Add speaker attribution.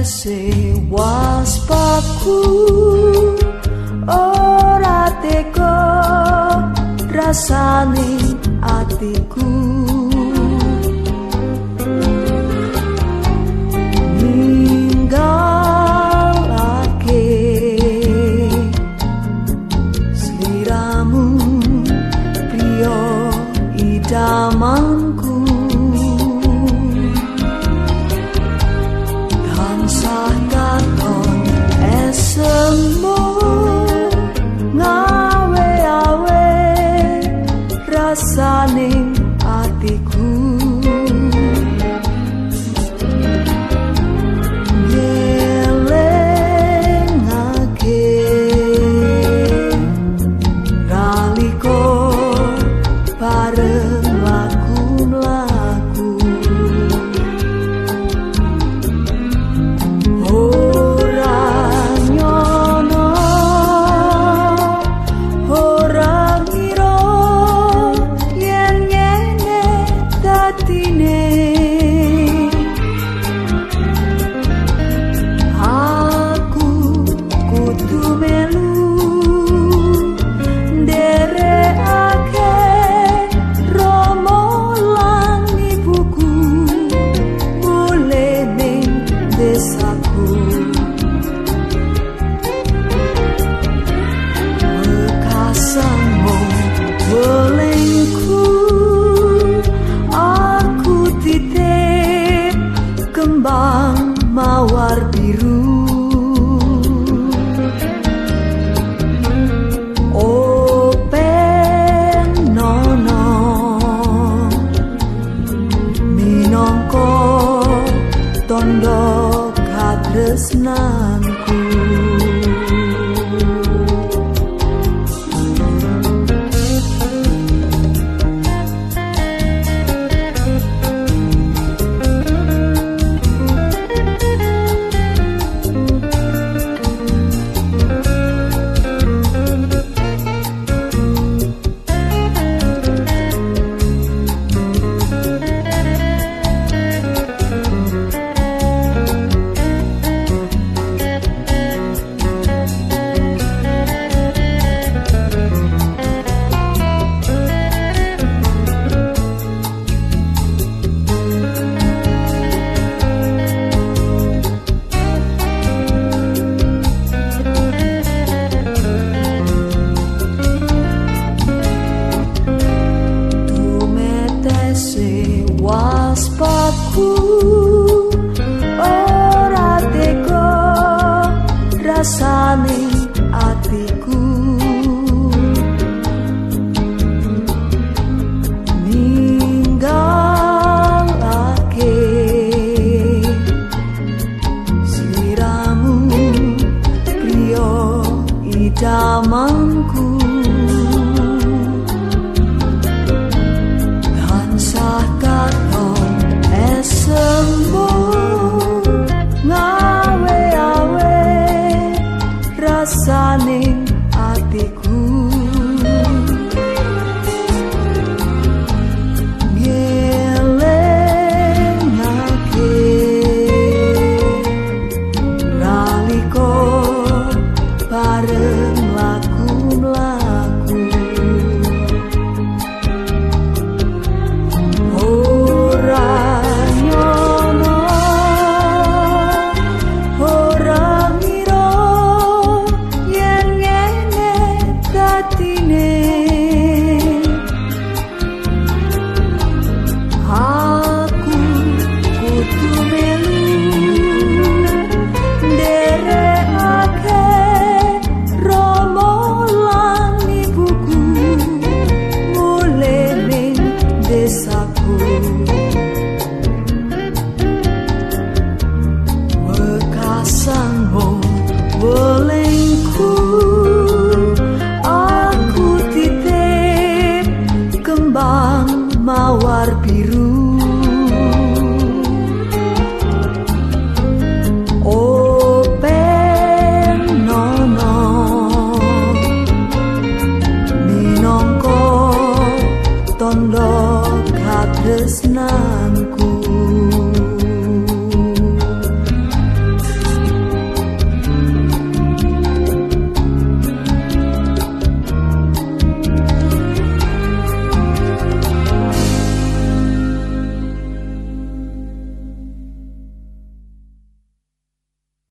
Speaker 1: tese waspaku. Ora teko rasane atiku sa aning. tiene. by. damangku